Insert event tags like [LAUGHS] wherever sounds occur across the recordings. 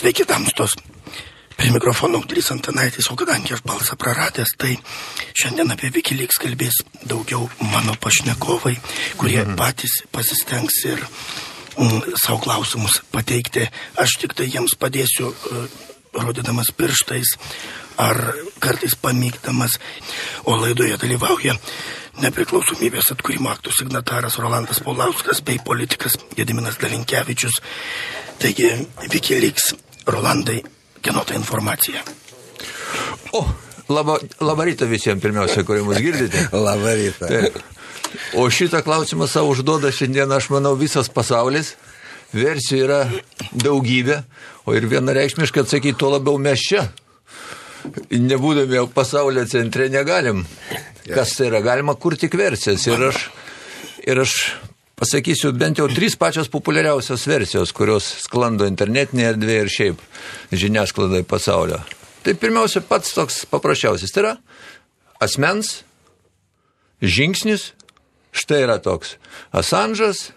Sveiki, tamstos. Prie mikrofono Audrys Antanaitis, o kadangi aš balsą praradęs, tai šiandien apie Wikileaks kalbės daugiau mano pašnekovai, kurie mhm. patys pasistengs ir mm, savo klausimus pateikti. Aš tik tai jiems padėsiu, uh, rodydamas pirštais ar kartais pamygdamas, o laidoje dalyvauja nepriklausomybės atkūrimo aktų signataras Rolandas Paulauskas bei politikas Gediminas Dalinkievičius. Taigi, Wikileaks, Rolandai, kieno ta informacija? O, labą, labą rytą visiems pirmiausia, kurie mus girdite. [LAUGHS] labą rytą. Tai, o šitą klausimą savo užduoda šiandien, aš manau, visas pasaulis. Versijų yra daugybė, o ir vienareikšmiškai atsakyti, tuo labiau mes čia nebūdami pasaulio centre negalim. Kas tai yra? Galima kurti tik versijas. Ir aš, ir aš pasakysiu bent jau trys pačios populiariausios versijos, kurios sklando internetinėje erdvėje ir šiaip žiniasklaidai pasaulio. Tai pirmiausia, pats toks paprasčiausias. Tai yra asmens žingsnis. Štai yra toks. Asanžas,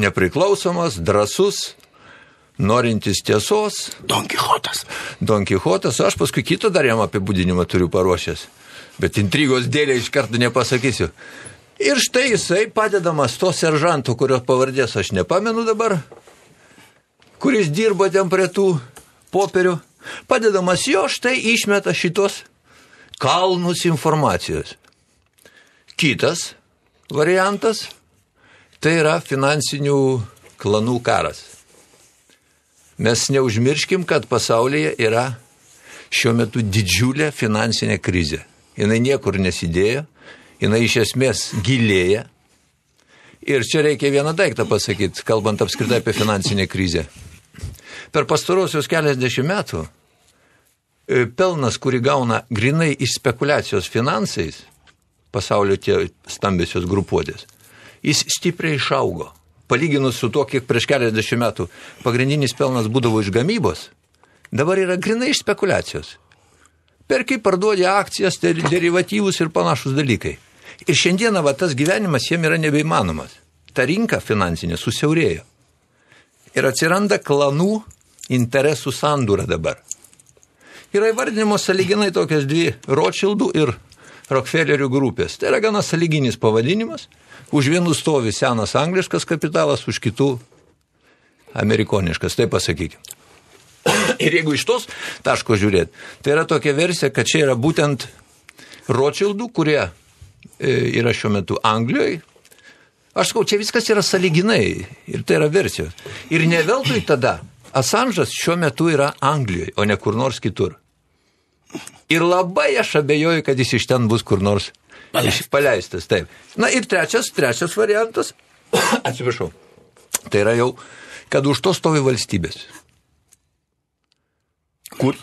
nepriklausomas, drasus, norintis tiesos. Don Kichotas. Don Kichotas, aš paskui kitą dar jam apibūdinimą turiu paruošęs. Bet intrigos dėlė iš karto nepasakysiu. Ir štai jisai padedamas to seržanto, kurio pavardės aš nepamenu dabar, kuris dirbo ten prie tų popierių, padedamas jo štai išmeta šitos kalnus informacijos. Kitas variantas tai yra finansinių klanų karas. Mes neužmirškim, kad pasaulyje yra šiuo metu didžiulė finansinė krizė. Jis niekur nesidėjo, jinai iš esmės gilėja. Ir čia reikia vieną daiktą pasakyti, kalbant apskritai apie finansinę krizę. Per pastarosius keliasdešimt metų e, pelnas, kurį gauna grinai iš spekulacijos finansais, pasaulio tie stambiosios grupuotės, jis stipriai išaugo palyginus su tuo, kiek prieš keliasdešimt metų pagrindinis pelnas būdavo iš gamybos, dabar yra grinai iš spekulacijos. Perkai parduodi akcijas, derivatyvus ir panašus dalykai. Ir šiandieną va, tas gyvenimas jiem yra nebeįmanomas. Ta rinka finansinė susiaurėjo. Ir atsiranda klanų interesų sandūra dabar. Yra įvardinamos saliginai tokios dvi Rothschildų ir Rockefellerių grupės. Tai yra gana saliginis pavadinimas – Už vienų stovi senas angliškas kapitalas, už kitų amerikoniškas, taip pasakykime. [CLEARS THROAT] Ir jeigu iš tos taško žiūrėt, tai yra tokia versija, kad čia yra būtent Rothschildų, kurie yra šiuo metu Anglijoje. Aš sakau, čia viskas yra saliginai ir tai yra versijos. Ir ne veltui tada Assange'as šiuo metu yra Anglijoje, o ne kur nors kitur. Ir labai aš abejoju, kad jis iš ten bus kur nors Paleistas. Paleistas, taip. Na ir trečias, trečias variantas, [COUGHS] atsiprašau, tai yra jau, kad už to stovi valstybės. Kur?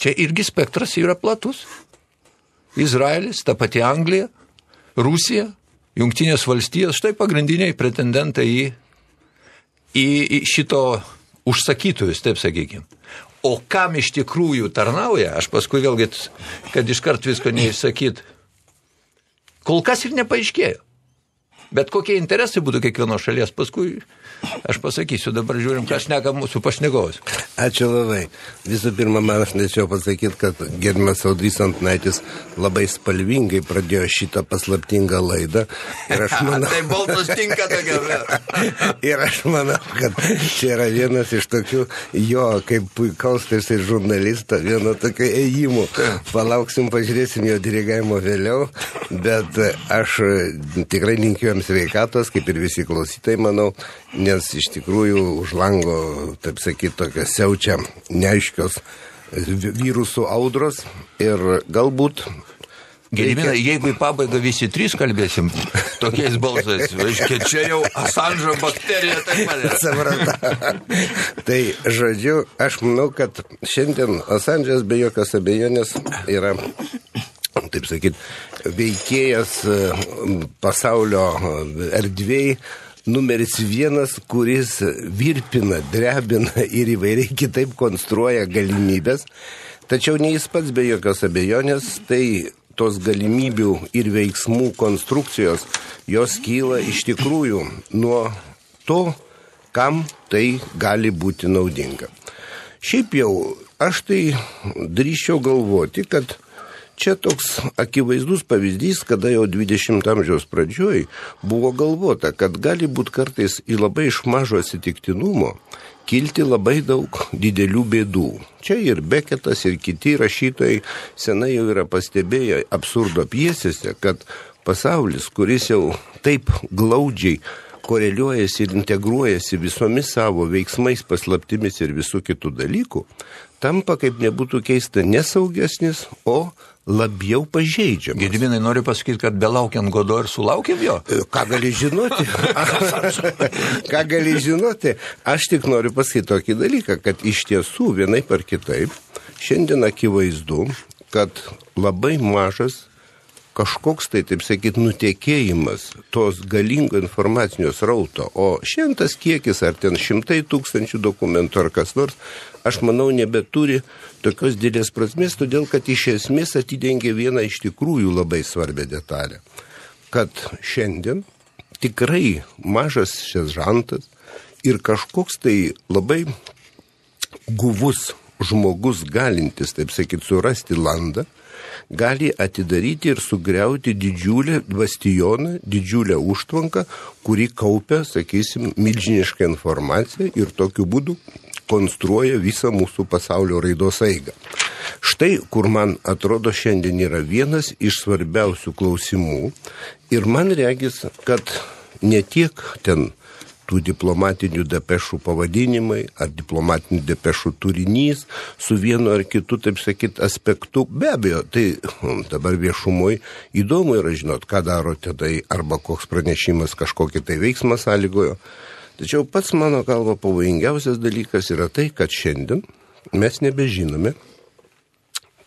Čia irgi spektras yra platus. Izraelis, ta pati Anglija, Rusija, Junktinės valstijos, štai pagrindiniai pretendentai į, į, į šito užsakytojus, taip sakykime. O kam iš tikrųjų tarnauja, aš paskui vėlgi, kad iškart visko neišsakyt, Kol kas ir nepaaiškėjo. Bet kokie interesai būtų kiekvienos šalies, paskui Aš pasakysiu, dabar žiūrim, ką šneka mūsų pašnekovas. Ačiū labai. Visų pirma, man aš norėčiau pasakyti, kad gerbiamas Audrys Antnaitis labai spalvingai pradėjo šitą paslaptingą laidą. Ir aš [LAUGHS] manau... tai baltas tinka tokia. [LAUGHS] ir aš manau, kad čia yra vienas iš tokių jo, kaip puikaus tarsi žurnalisto, vieno tokio ėjimų. Palauksim, pažiūrėsim jo dirigavimo vėliau, bet aš tikrai linkiu jam sveikatos, kaip ir visi klausytai, manau, nes iš tikrųjų už lango, taip sakyti, tokia siaučia neaiškios virusų audros ir galbūt Gedimina, jeigu į pabaigą visi trys kalbėsim tokiais balsais, reiškia, čia jau Asanžo bakterija taip pat. tai žodžiu, aš manau, kad šiandien Asanžas be jokios abejonės yra, taip sakyt, veikėjas pasaulio erdvėjai numeris vienas, kuris virpina, drebina ir įvairiai kitaip konstruoja galimybės. Tačiau ne jis pats be jokios abejonės, tai tos galimybių ir veiksmų konstrukcijos, jos kyla iš tikrųjų nuo to, kam tai gali būti naudinga. Šiaip jau, aš tai drįščiau galvoti, kad čia toks akivaizdus pavyzdys, kada jau 20 amžiaus pradžioj buvo galvota, kad gali būti kartais į labai iš mažo atsitiktinumo kilti labai daug didelių bėdų. Čia ir Beketas, ir kiti rašytojai senai jau yra pastebėję absurdo piesėse, kad pasaulis, kuris jau taip glaudžiai koreliuojasi ir integruojasi visomis savo veiksmais, paslaptimis ir visų kitų dalykų, tampa, kaip nebūtų keista, nesaugesnis, o labiau pažeidžiamas. Gediminai noriu pasakyti, kad belaukiant godo ir sulaukėm jo. E, ką gali žinoti? [LAUGHS] Ką gali žinoti? Aš tik noriu pasakyti tokį dalyką, kad iš tiesų vienai par kitaip šiandien akivaizdu, kad labai mažas kažkoks tai, taip sakyt, nutekėjimas tos galingo informacinio srauto, o šiandien tas kiekis, ar ten šimtai tūkstančių dokumentų, ar kas nors, aš manau, nebeturi tokios didelės prasmės, todėl kad iš esmės atidengia vieną iš tikrųjų labai svarbę detalę. Kad šiandien tikrai mažas šis žantas ir kažkoks tai labai guvus žmogus galintis, taip sakyti, surasti landą, gali atidaryti ir sugriauti didžiulę bastioną, didžiulę užtvanką, kuri kaupia, sakysim, milžinišką informaciją ir tokiu būdu konstruoja visą mūsų pasaulio raidos eigą. Štai kur man atrodo šiandien yra vienas iš svarbiausių klausimų ir man regis, kad ne tiek ten tų diplomatinių depešų pavadinimai ar diplomatinių depešų turinys su vienu ar kitu, taip sakyt, aspektu. Be abejo, tai hm, dabar viešumoje įdomu yra žinot, ką daro tenai arba koks pranešimas kažkokį tai veiksmą sąlygojo. Tačiau pats mano galva pavojingiausias dalykas yra tai, kad šiandien mes nebežinome,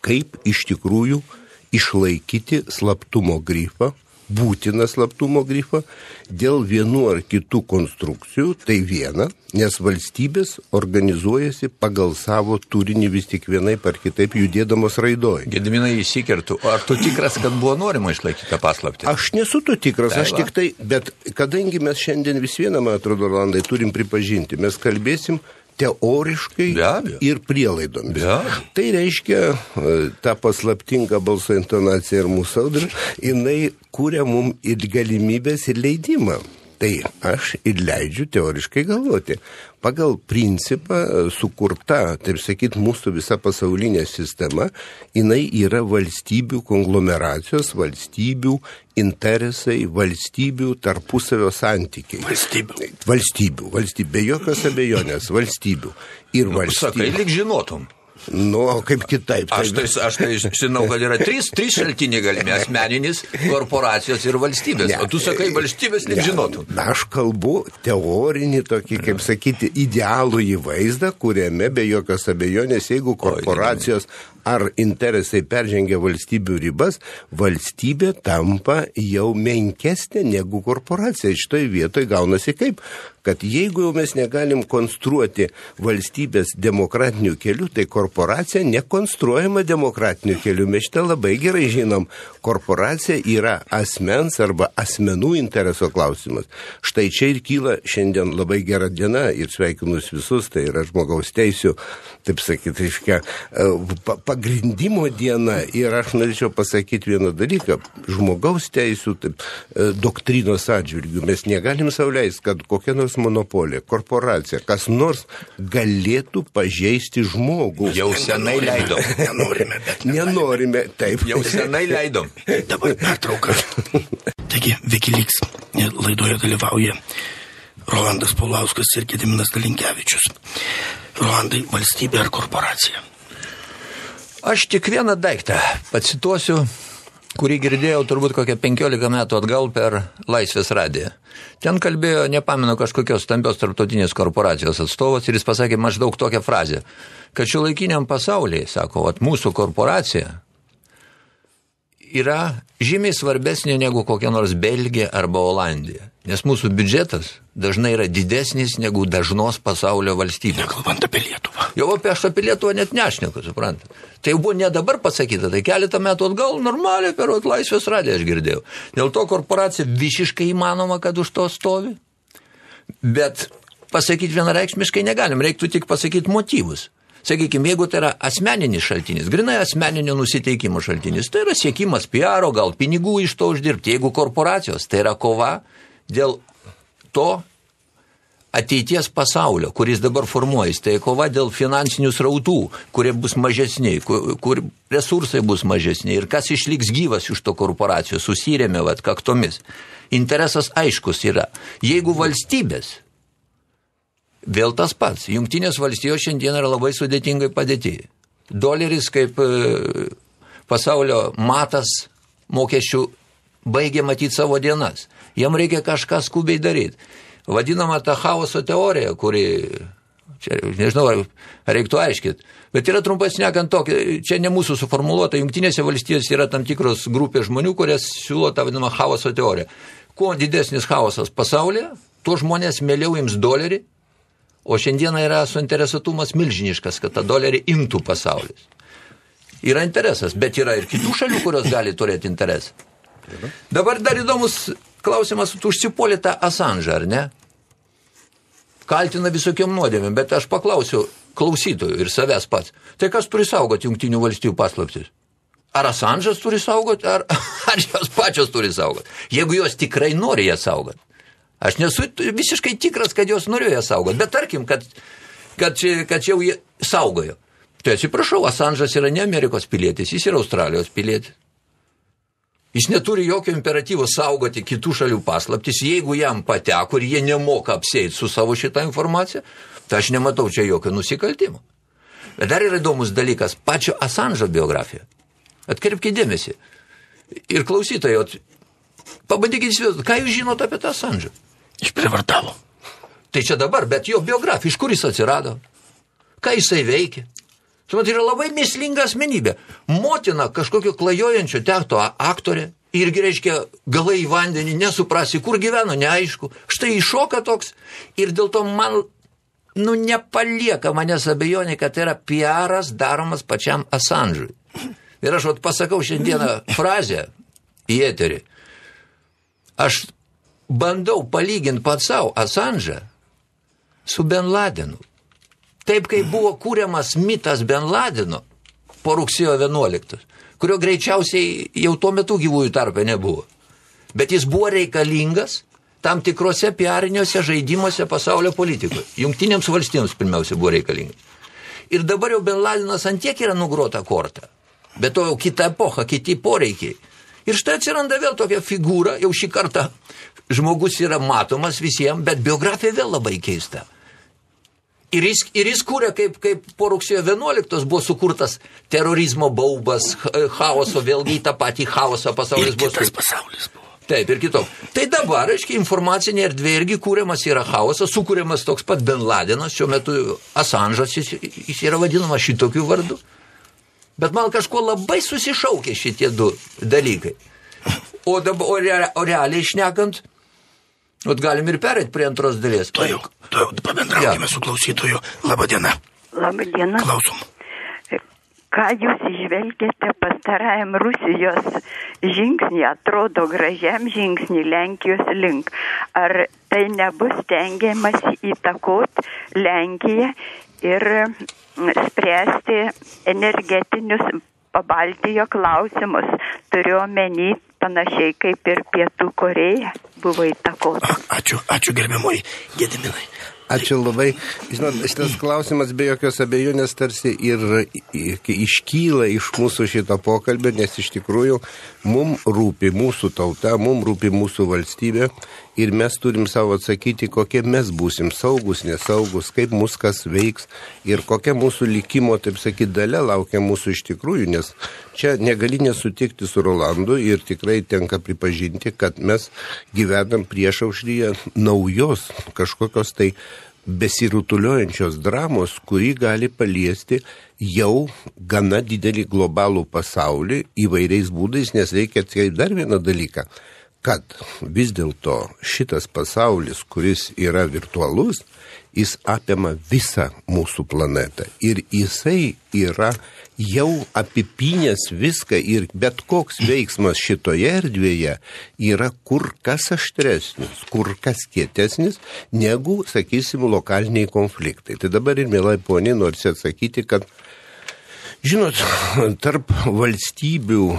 kaip iš tikrųjų išlaikyti slaptumo grifą būtiną slaptumo grifą dėl vienų ar kitų konstrukcijų, tai viena, nes valstybės organizuojasi pagal savo turinį vis tik vienai par kitaip judėdamos raidoje. Gediminai įsikertų, ar tu tikras, kad buvo norima išlaikyti tą paslaptį? Aš nesu to tikras, tai aš tik tai, bet kadangi mes šiandien vis vieną, man atrodo, Rolandai, turim pripažinti, mes kalbėsim teoriškai ir prielaidomis. Tai reiškia, e, ta paslaptinga balso intonacija ir mūsų audra, jinai kūrė mums ir galimybės ir leidimą. Tai aš ir leidžiu teoriškai galvoti. Pagal principą e, sukurta, taip sakyt, mūsų visa pasaulinė sistema, jinai yra valstybių konglomeracijos, valstybių interesai, valstybių tarpusavio santykiai. Valstybių. Valstybių, valstybių, be jokios abejonės, valstybių. Ir nu, valstybių. Sakai, lik žinotum. Nu, o kaip kitaip. Tai... Aš, tai, aš tai žinau, kad yra trys, trys šaltiniai galimi - asmeninis, korporacijos ir valstybės. Ne, o tu sakai, valstybės nežinotų. Ne, aš kalbu teorinį tokį, kaip sakyti, idealų į vaizdą, kuriame be jokios abejonės, jeigu korporacijos ar interesai peržengia valstybių ribas, valstybė tampa jau menkesnė negu korporacija. Šitoje vietoje gaunasi kaip, kad jeigu jau mes negalim konstruoti valstybės demokratinių kelių, tai korporacija nekonstruojama demokratiniu keliu. Mes šitą labai gerai žinom. Korporacija yra asmens arba asmenų intereso klausimas. Štai čia ir kyla šiandien labai gera diena ir sveikinus visus, tai yra žmogaus teisų, taip sakyti, reiškia, e, pagrindimo diena. Ir aš norėčiau pasakyti vieną dalyką. Žmogaus teisų taip, e, doktrinos atžvilgių mes negalim sauliaisti, kad kokia nors monopolija, korporacija, kas nors galėtų pažeisti žmogų. Jau senai leidom. Nenorime, bet. Nenorime, taip. Jau senai leidom. Dabar pertrauka. Taigi, Wikileaks laidoje dalyvauja Rolandas Paulauskas ir Gediminas Dalinkevičius. Rolandai, valstybė ar korporacija? Aš tik vieną daiktą pacituosiu, kurį girdėjau turbūt kokią 15 metų atgal per Laisvės radiją. Ten kalbėjo, nepamenu, kažkokios stambios tarptautinės korporacijos atstovas ir jis pasakė maždaug tokią frazę, kad šio laikiniam pasaulyje, sako, at mūsų korporacija yra žymiai svarbesnė negu kokia nors Belgija arba Olandija. Nes mūsų biudžetas dažnai yra didesnis negu dažnos pasaulio valstybės. Nekalbant apie Lietuvą. Jau apie aš apie Lietuvą net nešneku, suprantat. Tai jau buvo ne dabar pasakyta, tai keletą metų atgal normaliai per laisvės radiją aš girdėjau. Dėl to korporacija visiškai įmanoma, kad už to stovi. Bet pasakyti vienareikšmiškai negalim, reiktų tik pasakyti motyvus. Sakykime, jeigu tai yra asmeninis šaltinis, grinai asmeninio nusiteikimo šaltinis, tai yra siekimas PR, gal pinigų iš to uždirbti. Jeigu korporacijos, tai yra kova dėl to ateities pasaulio, kuris dabar formuojasi, tai kova dėl finansinių srautų, kurie bus mažesni, kur, kur resursai bus mažesni ir kas išliks gyvas iš to korporacijos, susirėmė vat kaktomis. Interesas aiškus yra. Jeigu valstybės Vėl tas pats. Jungtinės valstijos šiandien yra labai sudėtingai padėti. Doleris kaip e, pasaulio matas mokesčių baigė matyti savo dienas. Jam reikia kažką skubiai daryti. Vadinama ta chaoso teorija, kuri, čia nežinau, ar reiktų aiškit, bet yra trumpai šnekant tokia, čia ne mūsų suformuoluota, jungtinėse valstijose yra tam tikros grupės žmonių, kurias siūlo tą vadinamą chaoso teoriją. Kuo didesnis chaosas pasaulyje, tuo žmonės mėliau ims dolerį O šiandieną yra suinteresuotumas milžiniškas, kad tą dolerį imtų pasaulis. Yra interesas, bet yra ir kitų šalių, kurios gali turėti interesą. Dabar dar įdomus klausimas, tu užsipolė tą Assange, ar ne? Kaltina visokiam nuodėmėm, bet aš paklausiu klausytojų ir savęs pats. Tai kas turi saugoti jungtinių valstybių paslaptis? Ar Assange'as turi saugoti, ar, [LAUGHS] ar jos pačios turi saugoti? Jeigu jos tikrai nori ją saugoti. Aš nesu visiškai tikras, kad jos norėjo saugoti, bet tarkim, kad, kad, kad jau jie saugojo. Tai atsiprašau, Asanžas yra ne Amerikos pilietis, jis yra Australijos pilietis. Jis neturi jokio imperatyvo saugoti kitų šalių paslaptis, jeigu jam pateko ir jie nemoka apsėti su savo šitą informaciją, tai aš nematau čia jokio nusikaltimo. Bet dar yra įdomus dalykas - pačio Asanžo biografija. Atkreipkite dėmesį. Ir klausytojai, pabandykite įsivaizduoti, ką jūs žinote apie tą Asanžą. Išprivartavo. Tai čia dabar, bet jo biografija, iš kur jis atsirado? Ką jisai veikia? Sumat, yra labai mislinga asmenybė. Motina kažkokio klajojančio tekto aktorė, irgi reiškia galai į vandenį, nesuprasi, kur gyveno, neaišku. Štai iššoka toks ir dėl to man, nu, nepalieka manęs abejonė, kad tai yra piaras daromas pačiam Assange'ui. Ir aš vat pasakau šiandieną frazę į eterį. Aš bandau palyginti pats savo Assange'ą su Ben Ladenu. Taip kaip buvo kūriamas mitas Ben Ladeno po rugsėjo 11, kurio greičiausiai jau tuo metu gyvųjų tarpe nebuvo. Bet jis buvo reikalingas tam tikrose piariniuose žaidimuose pasaulio politikoje. Jungtinėms valstijoms pirmiausia buvo reikalingas. Ir dabar jau Ben Ladenas antiek yra nugrota korta. Bet to jau kita epocha, kiti poreikiai. Ir štai atsiranda vėl tokia figūra, jau šį kartą žmogus yra matomas visiems, bet biografija vėl labai keista. Ir jis, ir jis kūrė, kaip, kaip po rugsėjo 11 buvo sukurtas terorizmo baubas, chaoso, vėlgi tą patį chaosą pasaulis ir buvo. Kitas pasaulis buvo. Taip, ir kitok. Tai dabar, aiškiai, informacinė erdvė irgi kūriamas yra chaosas, sukūriamas toks pat Ben Ladenas, šiuo metu Assange'as, jis, jis yra vadinamas šitokiu vardu. Bet man kažkuo labai susišaukė šitie du dalykai. O, dabar, o, re, o realiai išnekant, Vat galim ir perėti prie antros dalies. To jau, to jau pabendraukime ja. su klausytoju. Labadiena. Labadiena. Klausom. Ką jūs išvelgėte pastarajam Rusijos žingsnį, atrodo gražiam žingsnį Lenkijos link? Ar tai nebus tengiamas įtakot Lenkiją ir spręsti energetinius pabaltijo klausimus? Turiu omeny panašiai kaip ir Pietų Koreja buvo įtakota. Ačiū, ačiū gerbiamui Gediminai. Ačiū labai. Žinot, šitas klausimas be jokios abejonės tarsi ir iškyla iš mūsų šito pokalbio, nes iš tikrųjų mums rūpi mūsų tauta, mums rūpi mūsų valstybė ir mes turim savo atsakyti, kokie mes būsim saugus, nesaugus, kaip mus kas veiks ir kokia mūsų likimo, taip sakyti, dalė laukia mūsų iš tikrųjų, nes čia negali nesutikti su Rolandu ir tikrai tenka pripažinti, kad mes gyvenam prieš aušryje naujos kažkokios tai besirutuliojančios dramos, kuri gali paliesti jau gana didelį globalų pasaulį įvairiais būdais, nes reikia atkreipti dar vieną dalyką kad vis dėlto šitas pasaulis, kuris yra virtualus, jis apima visą mūsų planetą. Ir jisai yra jau apipinės viską ir bet koks veiksmas šitoje erdvėje yra kur kas aštresnis, kur kas kietesnis negu, sakysim, lokaliniai konfliktai. Tai dabar ir, mėlai poniai, noriu atsakyti, kad Žinot, tarp valstybių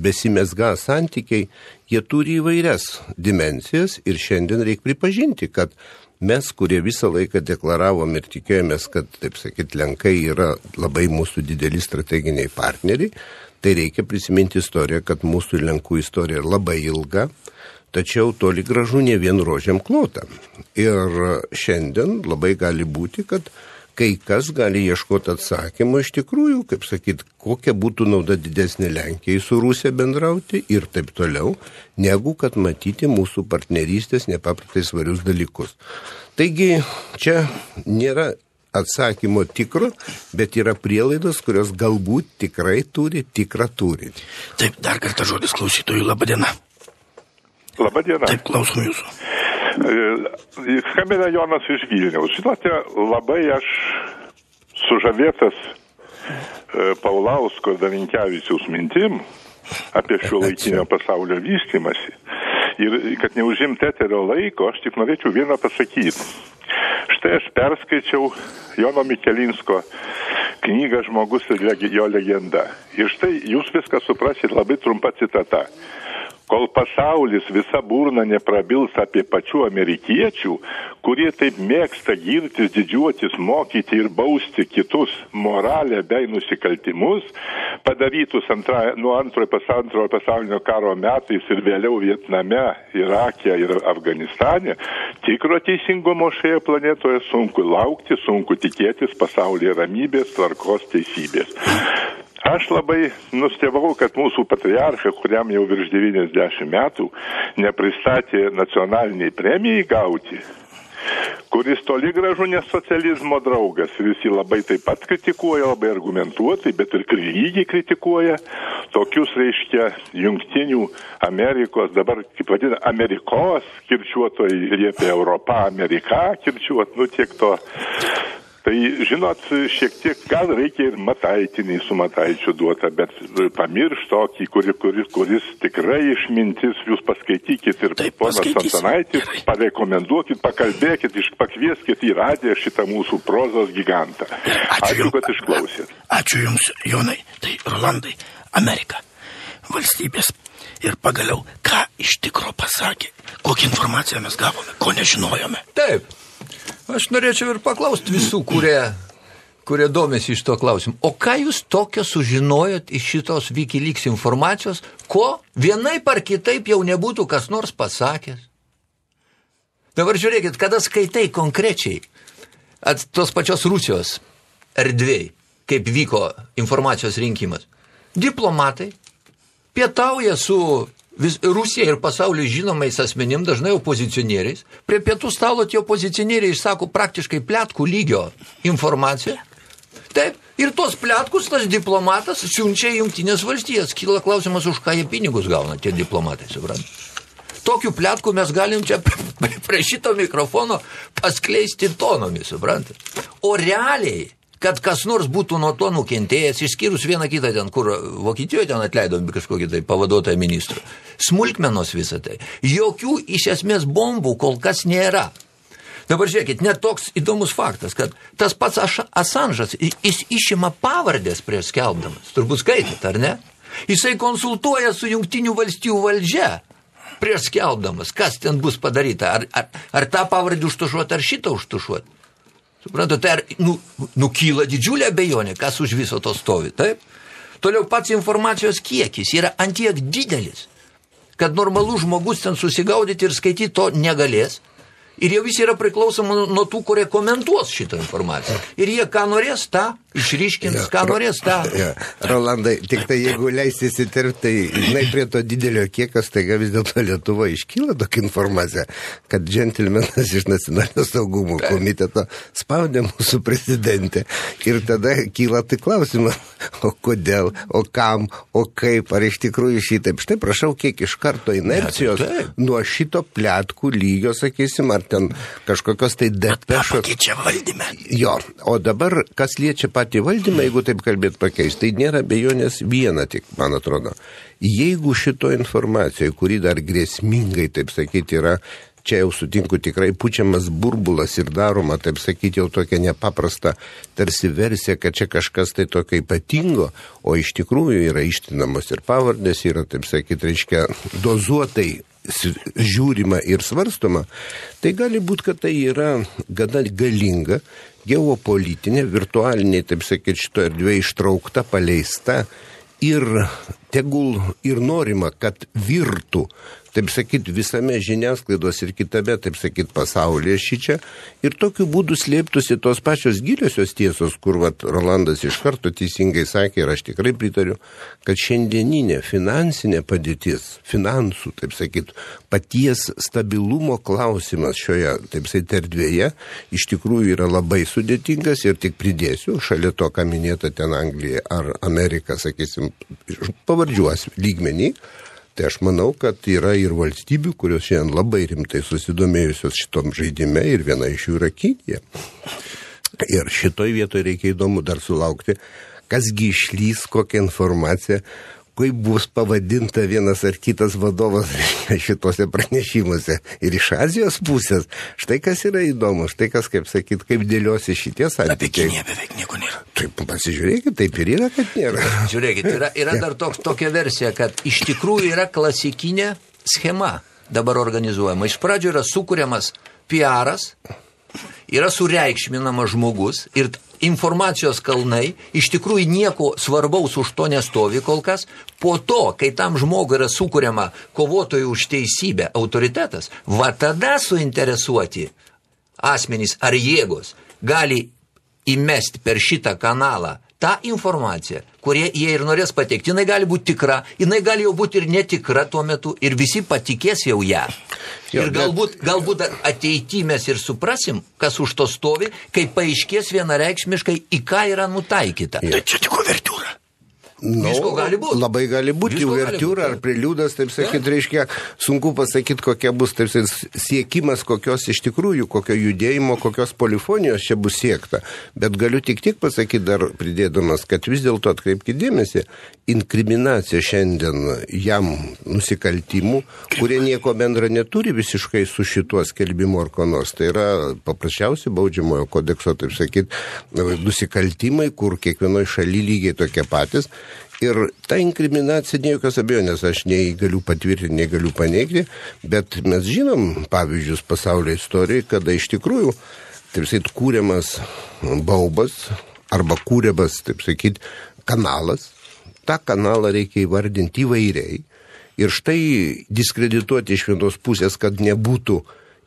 besimesga santykiai, jie turi įvairias dimensijas ir šiandien reikia pripažinti, kad mes, kurie visą laiką deklaravom ir tikėjomės, kad, taip sakyt, Lenkai yra labai mūsų dideli strateginiai partneriai, tai reikia prisiminti istoriją, kad mūsų Lenkų istorija labai ilga, tačiau toli gražu ne vien rožiam klota. Ir šiandien labai gali būti, kad kai kas gali ieškoti atsakymų iš tikrųjų, kaip sakyt, kokia būtų nauda didesnė Lenkijai su Rusija bendrauti ir taip toliau, negu kad matyti mūsų partnerystės nepaprastai svarius dalykus. Taigi čia nėra atsakymo tikro, bet yra prielaidos, kurios galbūt tikrai turi tikrą turinį. Taip, dar kartą žodis klausytojų. Labadiena. Labadiena. Taip, klausom jūsų. Skambina Jonas iš Vilniaus. Žinote, labai aš sužavėtas e, Paulausko Davinkevičiaus mintim apie šio laikinio pasaulio vystimasi. Ir kad neužimti eterio laiko, aš tik norėčiau vieną pasakyti. Štai aš perskaičiau Jono Mikelinsko knygą Žmogus ir jo legenda. Ir štai jūs viską suprasit labai trumpa citata. Kol pasaulis visa burna neprabils apie pačių amerikiečių, kurie taip mėgsta girtis, didžiuotis, mokyti ir bausti kitus moralę bei nusikaltimus, padarytus antra, nuo antrojo pasaulinio, pasaulinio karo metais ir vėliau Vietname, Irake ir Afganistane, tikro teisingumo šioje planetoje sunku laukti, sunku tikėtis pasaulyje ramybės, tvarkos, teisybės. Aš labai nustebau, kad mūsų patriarchą, kuriam jau virš 90 metų, nepristatė nacionaliniai premijai gauti, kuris toli gražu ne socializmo draugas. Visi labai taip pat kritikuoja, labai argumentuotai, bet ir lygiai kritikuoja tokius, reiškia, jungtinių Amerikos, dabar, kaip vadina, Amerikos kirčiuotojai liepia Europą, Ameriką kirčiuot, nu tiek to Tai žinot, šiek tiek gal reikia ir mataitinį su mataičiu duota, bet pamirš tokį, kuri, kuris, kuris tikrai išmintis, jūs paskaitykit ir Taip, ponas Antanaitis, parekomenduokit, pakalbėkit, pakvieskit į radiją šitą mūsų prozos gigantą. Ačiū, Ačiū jums. kad išklausėt. Ačiū Jums, Jonai. Tai Rolandai, Amerika, valstybės. Ir pagaliau, ką iš tikro pasakė, kokią informaciją mes gavome, ko nežinojome. Taip. Aš norėčiau ir paklausti visų, kurie, kurie domisi iš to klausimu. O ką jūs tokio sužinojot iš šitos Wikileaks informacijos, ko vienaip ar kitaip jau nebūtų kas nors pasakęs? Dabar žiūrėkit, kada skaitai konkrečiai at tos pačios Rusijos erdvėjai, kaip vyko informacijos rinkimas. Diplomatai pietauja su vis, Rusija ir pasauliu žinomais asmenim, dažnai opozicionieriais. Prie pietų stalo tie opozicionieriai išsako praktiškai plėtkų lygio informaciją. Taip, ir tos plėtkus tas diplomatas siunčia į jungtinės valstijas. Kyla klausimas, už ką jie pinigus gauna tie diplomatai, suprantate. Tokių plėtkų mes galim čia [LAUGHS] prie šito mikrofono paskleisti tonomis, suprantate. O realiai kad kas nors būtų nuo to nukentėjęs, išskyrus vieną kitą ten, kur Vokietijoje ten atleidom kažkokį tai pavaduotoją ministrą. Smulkmenos visą tai. Jokių iš esmės bombų kol kas nėra. Dabar žiūrėkit, net toks įdomus faktas, kad tas pats Asanžas, jis išima pavardės prieš skelbdamas. Turbūt skaitit, ar ne? Jisai konsultuoja su jungtinių valstybių valdžia prieš skelbdamas, kas ten bus padaryta. Ar, ar, ar tą pavardę užtušuoti, ar šitą užtušuoti. Suprantate, ar nu, nukyla didžiulė bejonė, kas už viso to stovi, taip? Toliau pats informacijos kiekis yra antiek didelis, kad normalus žmogus ten susigaudyti ir skaityti to negalės. Ir jau visi yra priklausomi nuo tų, kurie komentuos šitą informaciją. Ir jie ką norės, tą išryškins, ja, ką norės, tą. [LAUGHS] Ja. Rolandai, tik tai jeigu leistis įterpti, tai žinai, prie to didelio kiekio staiga vis dėlto Lietuva iškyla tokia informacija, kad džentelmenas iš nacionalinio saugumo komiteto spaudė mūsų prezidentę. Ir tada kyla tai klausimas, o kodėl, o kam, o kaip, ar iš tikrųjų šitaip. Štai prašau, kiek iš karto inercijos Ne, tai taip. nuo šito plėtkų lygio, sakysim, ar ten kažkokios tai depešos. Jo, o dabar, kas liečia patį valdymą, jeigu taip kalbėt pakeis, tai nėra bejonės viena tik, man atrodo. Jeigu šito informacijoje, kuri dar grėsmingai, taip sakyti, yra, čia jau sutinku tikrai pučiamas burbulas ir daroma, taip sakyti, jau tokia nepaprasta tarsi versija, kad čia kažkas tai tokio ypatingo, o iš tikrųjų yra ištinamos ir pavardės, yra, taip sakyti, reiškia, dozuotai žiūrima ir svarstoma, tai gali būti, kad tai yra gana galinga, geopolitinė, virtualinė, taip sakyti, šito erdvė ištraukta, paleista ir tegul ir norima, kad virtų, taip sakyti, visame žiniasklaidos ir kitame, taip sakyti, pasaulyje šičia. Ir tokiu būdu slėptųsi tos pačios giliosios tiesos, kur vat, Rolandas iš karto teisingai sakė ir aš tikrai pritariu, kad šiandieninė finansinė padėtis, finansų, taip sakyti, paties stabilumo klausimas šioje, taip sakyti, erdvėje iš tikrųjų yra labai sudėtingas ir tik pridėsiu, šalia to, ką minėta ten Anglija ar Amerika, sakysim, pavardžiuos lygmenį, Tai aš manau, kad yra ir valstybių, kurios šiandien labai rimtai susidomėjusios šitom žaidime ir viena iš jų yra Kinija. Ir šitoj vietoje reikia įdomu dar sulaukti, kasgi išlys kokią informaciją, kaip bus pavadinta vienas ar kitas vadovas [LAUGHS] šitose pranešimuose. Ir iš Azijos pusės, štai kas yra įdomu, štai kas, kaip sakyt, kaip dėliosi šitie Apie santykiai. Kiniją beveik nieko nėra. Taip, pasižiūrėkit, taip ir yra, kad nėra. Žiūrėkit, yra, yra dar toks, tokia versija, kad iš tikrųjų yra klasikinė schema dabar organizuojama. Iš pradžių yra sukūriamas PRas, yra sureikšminamas žmogus ir informacijos kalnai, iš tikrųjų nieko svarbaus už to nestovi kol kas. Po to, kai tam žmogui yra sukūriama kovotojų už teisybę autoritetas, va tada suinteresuoti asmenys ar jėgos gali įmesti per šitą kanalą tą informaciją, kurie jie ir norės pateikti. Jinai gali būti tikra, jinai gali jau būti ir netikra tuo metu ir visi patikės jau ją. Jo, ir bet- galbūt, galbūt ateityje mes ir suprasim, kas už to stovi, kai paaiškės vienareikšmiškai, į ką yra nutaikyta. Tai čia tik uvertiūra. Nu, Visko gali būt. Labai gali būti uvertiūra ar priliūdas, taip sakyti, reiškia, sunku pasakyti, kokia bus taip sakyti, siekimas, kokios iš tikrųjų, kokio judėjimo, kokios polifonijos čia bus siekta. Bet galiu tik tik pasakyti dar pridėdamas, kad vis dėlto atkreipkite dėmesį, inkriminacija šiandien jam nusikaltimų, kurie nieko bendra neturi visiškai su šituo skelbimu ar ko nors. Tai yra paprasčiausi baudžiamojo kodekso, taip sakyti, nusikaltimai, kur kiekvienoje šalyje lygiai tokie patys. Ir ta inkriminacija, ne jokios abejonės, aš nei galiu patvirtinti, nei galiu paneigti, bet mes žinom pavyzdžius pasaulio istorijoje, kada iš tikrųjų, taip sakyti, kūriamas baubas arba kūriamas, taip sakyti, kanalas. Ta kanalą reikia įvardinti įvairiai. Ir štai diskredituoti iš vienos pusės, kad nebūtų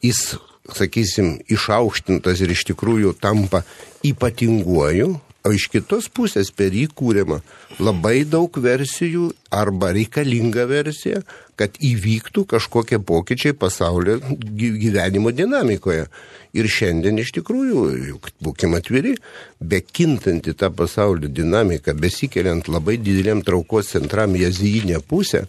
jis, sakysim, išaukštintas ir iš tikrųjų tampa ypatinguoju, o iš kitos pusės per jį kūriama labai daug versijų arba reikalinga versija, kad įvyktų kažkokie pokyčiai pasaulio gy- gyvenimo dinamikoje. Ir šiandien iš tikrųjų, juk būkime atviri, bekintanti tą pasaulio dinamiką, besikeliant labai dideliam traukos centram į azijinę pusę,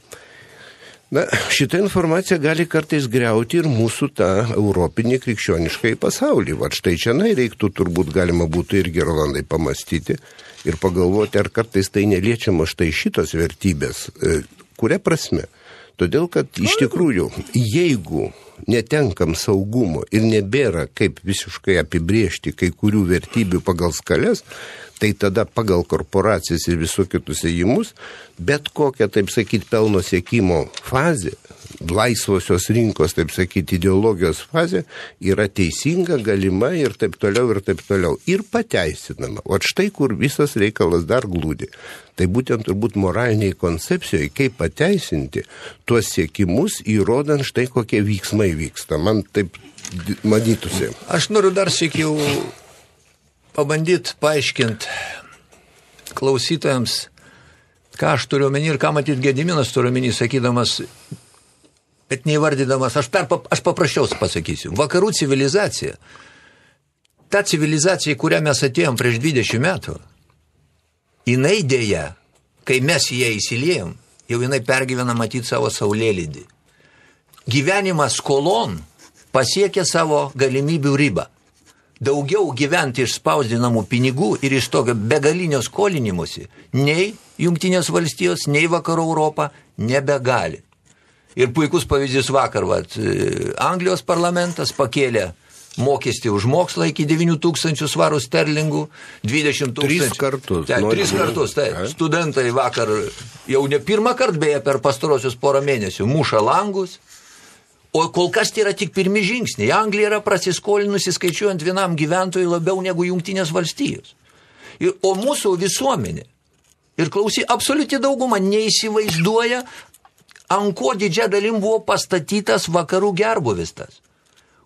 Na, šitą informaciją gali kartais greuti ir mūsų tą europinį krikščionišką į pasaulį. Va štai čia nai reiktų turbūt galima būtų irgi Rolandai pamastyti ir pagalvoti, ar kartais tai neliečiama štai šitos vertybės. E, Kuria prasme? Todėl, kad iš tikrųjų, jeigu netenkam saugumo ir nebėra kaip visiškai apibriežti kai kurių vertybių pagal skales, tai tada pagal korporacijas ir visų kitus įėjimus, bet kokia, taip sakyti, pelno siekimo fazė, laisvosios rinkos, taip sakyti, ideologijos fazė yra teisinga, galima ir taip toliau, ir taip toliau. Ir pateisinama. O štai kur visas reikalas dar glūdi. Tai būtent turbūt moraliniai koncepcijoje, kaip pateisinti tuos siekimus, įrodant štai kokie veiksmai vyksta. Man taip matytųsi. Aš noriu dar sėkiau pabandyti paaiškinti klausytojams, ką aš turiu omeny ir ką matyt Gediminas turiu omeny, sakydamas, bet neįvardydamas, aš, per, aš paprasčiausiai pasakysiu. Vakarų civilizacija, ta civilizacija, kurią mes atėjom prieš 20 metų, jinai dėja, kai mes į ją įsiliejom, jau jinai pergyvena matyti savo saulėlydį. Gyvenimas skolon pasiekė savo galimybių ribą. Daugiau gyventi iš spausdinamų pinigų ir iš tokio begalinio skolinimuose nei Junktinės valstijos, nei Vakarų Europą nebegali. Ir puikus pavyzdys vakar, vat, Anglijos parlamentas pakėlė mokestį už mokslą iki 9 tūkstančių svarų sterlingų, 20 tūkstančių. Tris kartus. Taip, Nori- tris kartus, taip. Studentai vakar, jau ne pirmą kartą beje per pastarosius porą mėnesių, muša langus. O kol kas tai yra tik pirmi žingsniai. Anglija yra prasiskolinusi skaičiuojant vienam gyventojui labiau negu jungtinės valstijos. Ir, o mūsų visuomenė, ir klausy, absoliuti dauguma neįsivaizduoja, ant ko didžia dalim buvo pastatytas vakarų gerbuvis tas.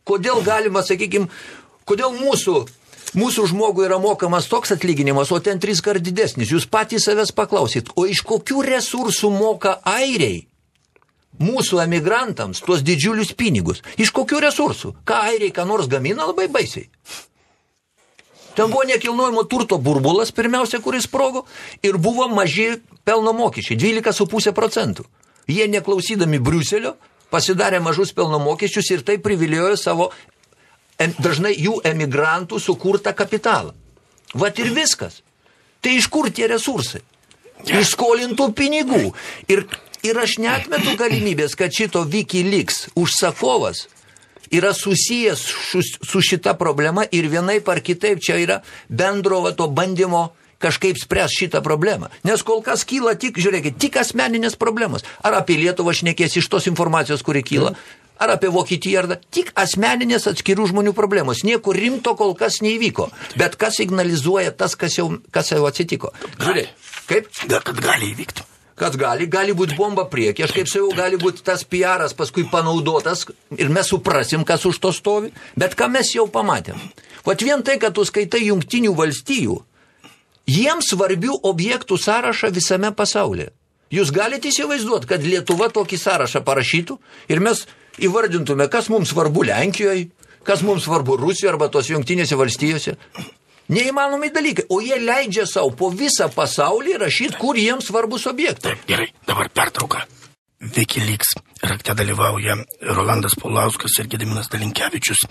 Kodėl galima, sakykime, kodėl mūsų, mūsų žmogui yra mokamas toks atlyginimas, o ten tris kart didesnis. Jūs patys savęs paklausyt, o iš kokių resursų moka airiai mūsų emigrantams tuos didžiulius pinigus? Iš kokių resursų? Ką airiai ką nors gamina labai baisiai? Ten buvo nekilnojimo turto burbulas, pirmiausia, kuris sprogo, ir buvo maži pelno mokesčiai, 12,5 procentų. Jie neklausydami Briuselio pasidarė mažus pelno mokesčius ir tai priviliojo savo dažnai jų emigrantų sukurtą kapitalą. Vat ir viskas. Tai iš kur tie resursai? Iš skolintų pinigų. Ir, ir aš netmetu galimybės, kad šito Wikileaks užsakovas yra susijęs su, šita problema ir vienaip ar kitaip čia yra bendro va, to bandymo kažkaip spręs šitą problemą. Nes kol kas kyla tik, žiūrėkit, tik asmeninės problemos. Ar apie Lietuvą šnekės iš tos informacijos, kuri kyla, ar apie Vokietiją, ar da, tik asmeninės atskirų žmonių problemos. Nieko rimto kol kas neįvyko. Bet kas signalizuoja tas, kas jau, kas jau atsitiko. Žiūrėk, kaip? Gal kad gali įvykti. Kad gali, gali būti bomba priekį, aš kaip sakiau, gali būti tas PRas paskui panaudotas ir mes suprasim, kas už to stovi, bet ką mes jau pamatėm. Vat vien tai, kad tu skaitai jungtinių valstijų, jiems svarbių objektų sąrašą visame pasaulyje. Jūs galite įsivaizduoti, kad Lietuva tokį sąrašą parašytų ir mes įvardintume, kas mums svarbu Lenkijoje, kas mums svarbu Rusijoje arba tos jungtinėse valstijose. Neįmanomai dalykai, o jie leidžia savo po visą pasaulį rašyti, kur jiems svarbus objektai. Taip, gerai, dabar pertrauka. Wikileaks rakte dalyvauja Rolandas Paulauskas ir Gediminas Dalinkevičius.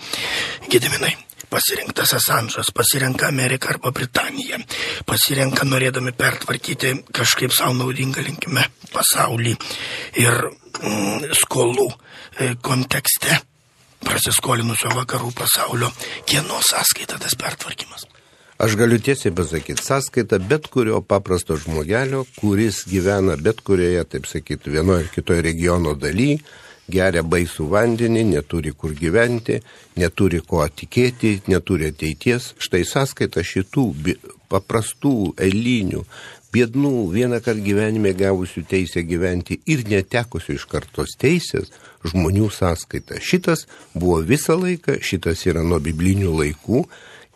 Gediminai, pasirinktas Asanžas, pasirenka Ameriką arba Britaniją, pasirenka norėdami pertvarkyti kažkaip savo naudingą linkime pasaulį ir mm, skolų e, kontekste prasiskolinusio vakarų pasaulio, kieno sąskaita tas pertvarkymas. Aš galiu tiesiai pasakyti, sąskaita bet kurio paprasto žmogelio, kuris gyvena bet kurioje, taip sakyti, vienoje ar kitoje regiono dalyje, geria baisų vandenį, neturi kur gyventi, neturi ko tikėti, neturi ateities. Štai sąskaita šitų paprastų, eilinių, biednų, vieną kartą gyvenime gavusių teisę gyventi ir netekusių iš kartos teisės žmonių sąskaita. Šitas buvo visą laiką, šitas yra nuo biblinių laikų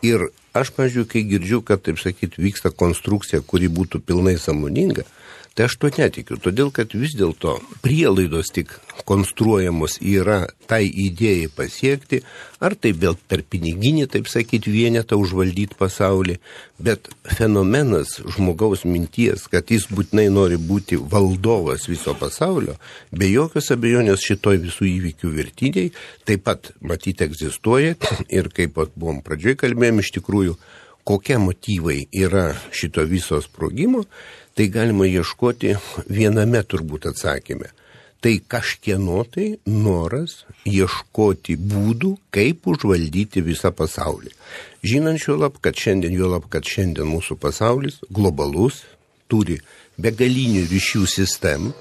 ir aš, pažiūrėjau, kai girdžiu, kad, taip sakyti, vyksta konstrukcija, kuri būtų pilnai samoninga, tai aš to netikiu, todėl kad vis dėlto prielaidos tik konstruojamos yra tai idėjai pasiekti, ar tai vėl per piniginį, taip sakyti, vienetą užvaldyti pasaulį, bet fenomenas žmogaus minties, kad jis būtinai nori būti valdovas viso pasaulio, be jokios abejonės šitoj visų įvykių vertiniai taip pat matyti egzistuoja. [CLEARS THROAT] Ir kaip vat buvom pradžioj kalbėjom iš tikrųjų, kokie motyvai yra šito viso sprogimo, tai galima ieškoti viename turbūt atsakymė. Tai kažkieno tai noras ieškoti būdų, kaip užvaldyti visą pasaulį. Žinant šio lab, kad šiandien, jo lab, kad šiandien mūsų pasaulis globalus, turi begalinių ryšių sistemų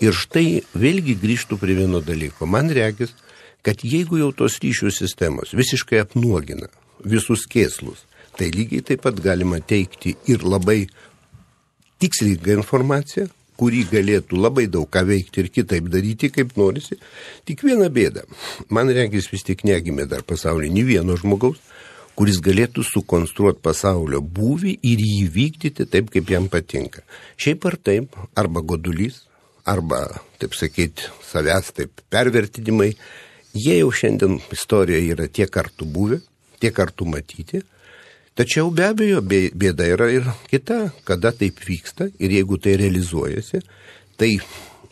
ir štai vėlgi grįžtų prie vieno dalyko. Man reikės, kad jeigu jau tos ryšių sistemos visiškai apnuogina visus kėslus, tai lygiai taip pat galima teikti ir labai tikslingą informaciją, kuri galėtų labai daug ką veikti ir kitaip daryti, kaip norisi. Tik viena bėda. Man regis vis tik negimė dar pasaulyje nei vieno žmogaus, kuris galėtų sukonstruoti pasaulio būvį ir jį vykdyti taip, kaip jam patinka. Šiaip ar taip, arba godulys, arba, taip sakyti, savęs taip pervertinimai, jie jau šiandien istorijoje yra tiek kartų buvę, tiek kartų matyti. Tačiau be abejo, bėda yra ir kita, kada taip vyksta ir jeigu tai realizuojasi, tai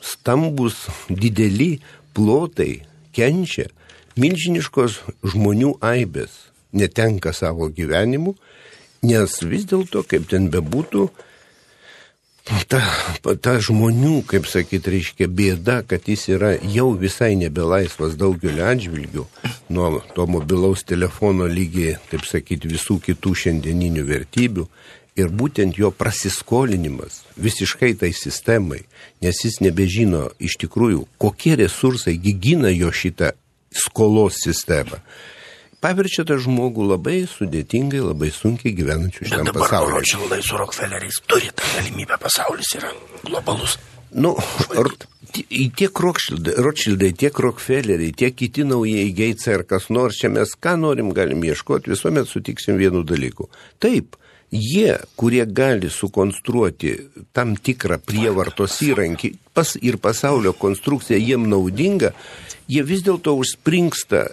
stambus, dideli plotai kenčia, milžiniškos žmonių aibės. Netenka savo gyvenimų, nes vis dėlto, kaip ten bebūtų, ta, ta žmonių, kaip sakyt, reiškia bėda, kad jis yra jau visai nebelaisvas daugeliu atžvilgių, nuo to mobilaus telefono lygiai, taip sakyt, visų kitų šiandieninių vertybių. Ir būtent jo prasiskolinimas visiškai tai sistemai, nes jis nebežino iš tikrųjų, kokie resursai gina jo šitą skolos sistemą paverčia tą žmogų labai sudėtingai, labai sunkiai gyvenančių šiam pasauliu. Rothschildai su Rockefelleriais turi tą galimybę, pasaulis yra globalus. Nu, ar, tiek Rothschildai, tiek Rockefelleriai, tiek kiti naujieji Geitsai ar kas nors, čia mes ką norim galim ieškoti, visuomet sutiksim vienų dalykų. Taip, jie, kurie gali sukonstruoti tam tikrą prievartos įrankį pas, ir pasaulio konstrukcija jiem naudinga, jie vis dėlto užspringsta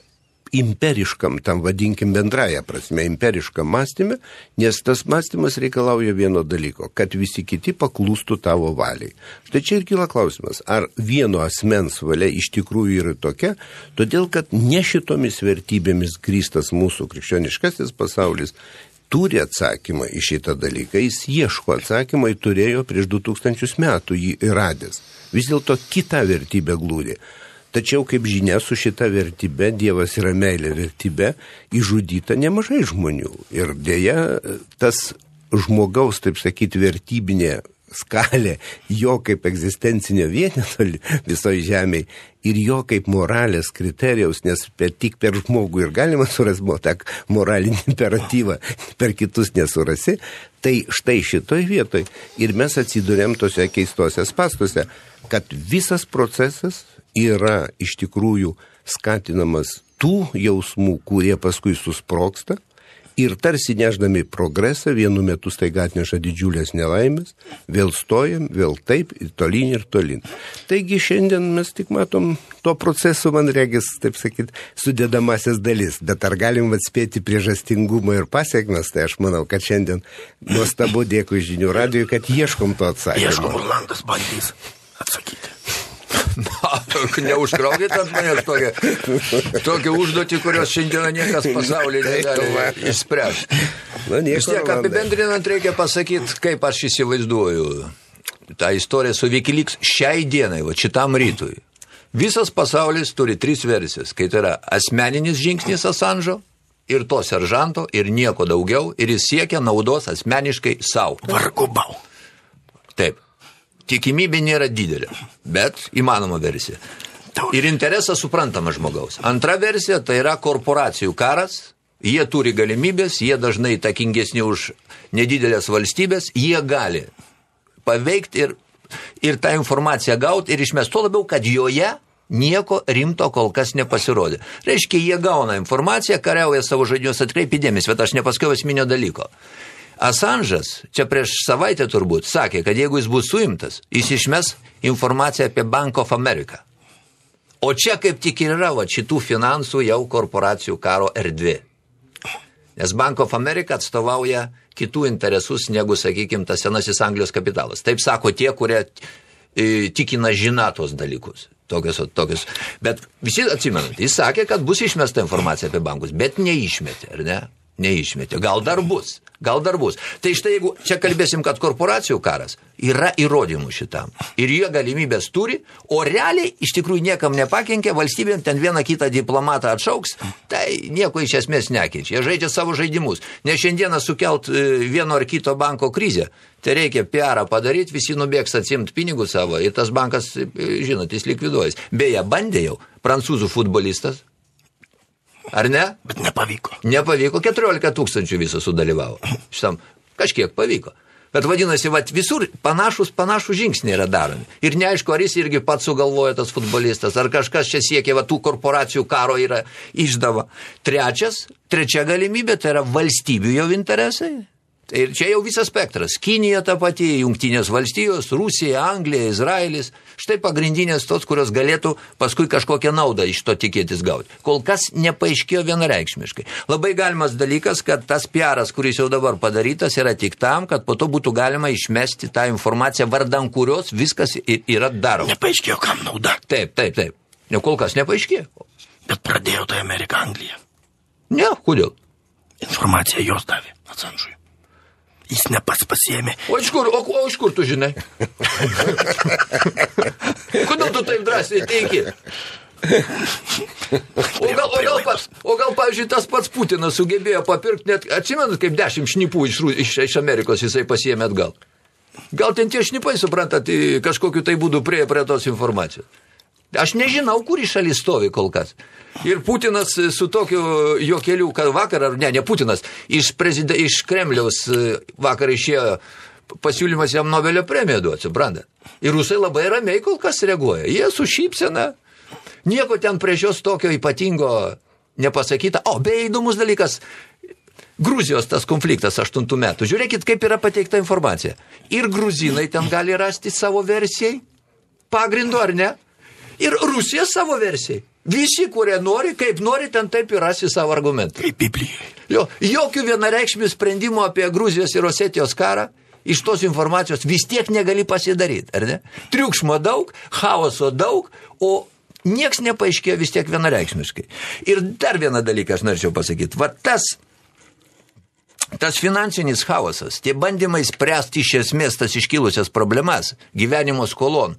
imperiškam, tam vadinkim bendraja prasme, imperiškam mąstymė, nes tas mąstymas reikalauja vieno dalyko, kad visi kiti paklūstų tavo valiai. Štai čia ir kyla klausimas, ar vieno asmens valia iš tikrųjų yra tokia, todėl kad ne šitomis vertybėmis grįstas mūsų krikščioniškasis pasaulis turi atsakymą į šitą dalyką, jis ieško atsakymą, jį turėjo prieš 2000 metų jį įradęs. Vis dėlto kita vertybė glūdi. Tačiau, kaip žinia, su šita vertybe, Dievas yra meilė vertybe, įžudyta nemažai žmonių. Ir dėja, tas žmogaus, taip sakyti, vertybinė skalė, jo kaip egzistencinio vieneto visoje žemėje ir jo kaip moralės kriterijaus, nes per, tik per žmogų ir galima surasti tą moralinį imperatyvą, per kitus nesurasi, tai štai šitoj vietoj ir mes atsidurėm tose keistose spastuose, kad visas procesas yra iš tikrųjų skatinamas tų jausmų, kurie paskui susproksta ir tarsi neždami progresą vienu metu staiga atneša didžiulės nelaimės, vėl stojam, vėl taip, ir tolyn ir tolyn. Taigi šiandien mes tik matom to proceso, man regis, taip sakyt, sudėdamasis dalis, bet ar galim atspėti priežastingumą ir pasiekmes, tai aš manau, kad šiandien nuostabu dėkui žinių radijui, kad ieškom to atsakymo. Ieškom, Orlandas bandys atsakyti. Na, [LAUGHS] neužkraukit ant manęs tokią, tokią užduotį, kurios šiandieną niekas pasaulyje [LAUGHS] negali išspręsti. Na, Vis tiek apibendrinant reikia pasakyti, kaip aš įsivaizduoju tą istoriją su Wikileaks šiai dienai, va šitam rytui. Visas pasaulis turi tris versijas, kai tai yra asmeninis žingsnis Asanžo, ir to seržanto, ir nieko daugiau, ir jis siekia naudos asmeniškai savo. Vargu bau. Taip tikimybė nėra didelė, bet įmanoma versija. Ir interesas suprantamas žmogaus. Antra versija tai yra korporacijų karas, jie turi galimybės, jie dažnai įtakingesni už nedidelės valstybės, jie gali paveikti ir, ir tą informaciją gauti ir išmest tuo labiau, kad joje nieko rimto kol kas nepasirodė. Reiškia, jie gauna informaciją, kariauja savo žaidimus, atkreipi dėmesį, bet aš nepaskiau esminio dalyko. Asanžas, čia prieš savaitę turbūt, sakė, kad jeigu jis bus suimtas, jis išmes informaciją apie Bank of America. O čia kaip tik ir yra va, šitų finansų jau korporacijų karo erdvė. Nes Bank of America atstovauja kitų interesus negu, sakykime, tas senasis Anglijos kapitalas. Taip sako tie, kurie e, tikina žinatos dalykus. Tokios, tokios. Bet visi atsimenat, jis sakė, kad bus išmesta informacija apie bankus, bet neišmetė, ar ne? Neišmetė. Gal dar bus. Gal dar bus. Tai štai jeigu čia kalbėsim, kad korporacijų karas yra įrodymų šitam. Ir jie galimybės turi, o realiai iš tikrųjų niekam nepakenkia, valstybėm ten vieną kitą diplomatą atšauks, tai nieko iš esmės nekeičia. Jie žaidžia savo žaidimus. Ne šiandieną sukelt e, vieno ar kito banko krizę. Tai reikia PR padaryti, visi nubėgs atsimti pinigus savo ir tas bankas, e, žinot, jis likviduojas. Beje, bandė jau prancūzų futbolistas, Ar ne? Bet nepavyko. Nepavyko, 14 tūkstančių viso sudalyvavo. Šitam kažkiek pavyko. Bet vadinasi, vat, visur panašus, panašus žingsniai yra daromi. Ir neaišku, ar jis irgi pats sugalvoja tas futbolistas, ar kažkas čia siekia, va, tų korporacijų karo yra išdava. Trečias, trečia galimybė, tai yra valstybių jau interesai. Ir čia jau visas spektras. Kinija ta pati, Jungtinės valstijos, Rusija, Anglija, Izraelis. Štai pagrindinės tos, kurios galėtų paskui kažkokią naudą iš to tikėtis gauti. Kol kas nepaaiškėjo vienareikšmiškai. Labai galimas dalykas, kad tas piaras, kuris jau dabar padarytas, yra tik tam, kad po to būtų galima išmesti tą informaciją, vardan kurios viskas yra daroma. Nepaaiškėjo, kam nauda. Taip, taip, taip. Ne kol kas nepaaiškėjo. Bet pradėjo tai Amerika Anglija. Ne, kodėl? Informaciją jos davė Atsanžui. Jis ne pats pasiemė. O iš kur, o, o iš kur tu žinai? [LAUGHS] Kodėl tu taip drąsiai teiki? O gal, o, gal, pa- o gal, pavyzdžiui, tas pats Putinas sugebėjo papirkti net, atsimenat, kaip dešimt šnipų iš, iš, iš Amerikos jisai pasiėmė atgal. Gal ten tie šnipai, suprantat, kažkokiu tai būdu prie, prie tos informacijos. Aš nežinau, kur į šalį stovi kol kas. Ir Putinas su tokiu jo keliu, kad vakar, ar ne, ne Putinas, iš, prezide, iš Kremliaus e, vakar išėjo pasiūlymas jam Nobelio premiją duoti, suprantat. Ir rusai labai ramiai kol kas reaguoja. Jie su šypsena, nieko ten prieš jos tokio ypatingo nepasakyta. O, beje, įdomus dalykas, Gruzijos tas konfliktas 8 metų. Žiūrėkit, kaip yra pateikta informacija. Ir gruzinai ten gali rasti savo versijai, pagrindu ar ne, ir Rusija savo versijai. Visi, kurie nori, kaip nori, ten taip ir rasi savo argumentą. Kaip Biblijoje. Jo, jokių vienareikšmių sprendimų apie Gruzijos ir Osetijos karą iš tos informacijos vis tiek negali pasidaryti, ar ne? Triukšmo daug, chaoso daug, o nieks nepaaiškėjo vis tiek vienareikšmiškai. Ir dar vieną dalyką aš norėčiau pasakyti. Va tas tas finansinis chaosas, tie bandymai spręsti iš esmės tas iškilusias problemas, gyvenimo skolon,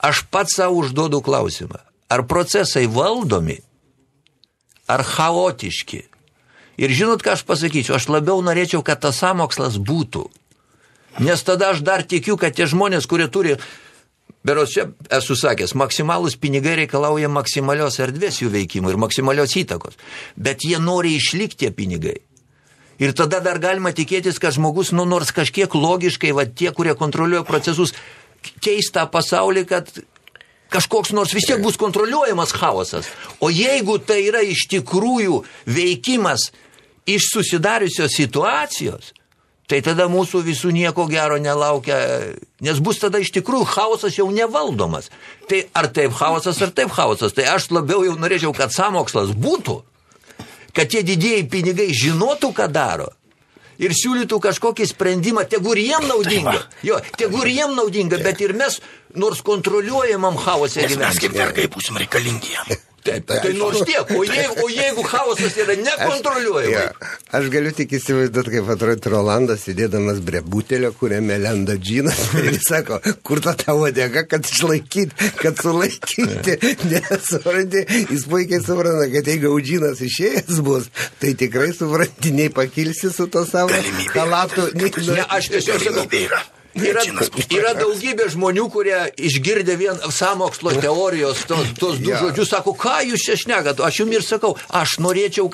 aš pats savo užduodu klausimą, ar procesai valdomi, ar chaotiški. Ir žinot, ką aš pasakyčiau, aš labiau norėčiau, kad tas samokslas būtų. Nes tada aš dar tikiu, kad tie žmonės, kurie turi, beros čia esu sakęs, maksimalus pinigai reikalauja maksimalios erdvės jų veikimų ir maksimalios įtakos. Bet jie nori išlikti tie pinigai. Ir tada dar galima tikėtis, kad žmogus, nu nors kažkiek logiškai, va tie, kurie kontroliuoja procesus, keis tą pasaulį, kad kažkoks nors vis tiek bus kontroliuojamas chaosas. O jeigu tai yra iš tikrųjų veikimas iš susidariusios situacijos, tai tada mūsų visų nieko gero nelaukia, nes bus tada iš tikrųjų chaosas jau nevaldomas. Tai ar taip chaosas, ar taip chaosas, tai aš labiau jau norėčiau, kad samokslas būtų, kad tie didieji pinigai žinotų, ką daro. Ir siūlytų kažkokį sprendimą, tegu ir jiem naudinga. Jo, tegu ir jiem naudinga, bet ir mes, nors kontroliuojamam chaose Nes mes kaip gyvename. vergai būsim reikalingi jam. Taip, tai nors tiek, o jeigu, [LAUGHS] o jeigu chaosas yra Ja, nekontroliuojamas. aš galiu tik įsivaizduoti, kaip atrodo Rolandas sėdėdamas prie butelio, kuriame lenda džinas. [LAUGHS] Ir jis sako, kur ta tavo dėga, kad išlaikyti, kad sulaikyti. [LAUGHS] Nesupranti, jis puikiai supranta, kad jeigu džinas išėjęs bus, tai tikrai supranti, nei pakilsi su to savo halatu. Ne, aš tiesiog sakau, yra. Yra, daugybė žmonių, kurie išgirdę vien samokslo [LAUGHS] teorijos, tos, tos du Jo. žodžius, sako, ką jūs čia šnekat, aš jums ir sakau, aš norėčiau, kad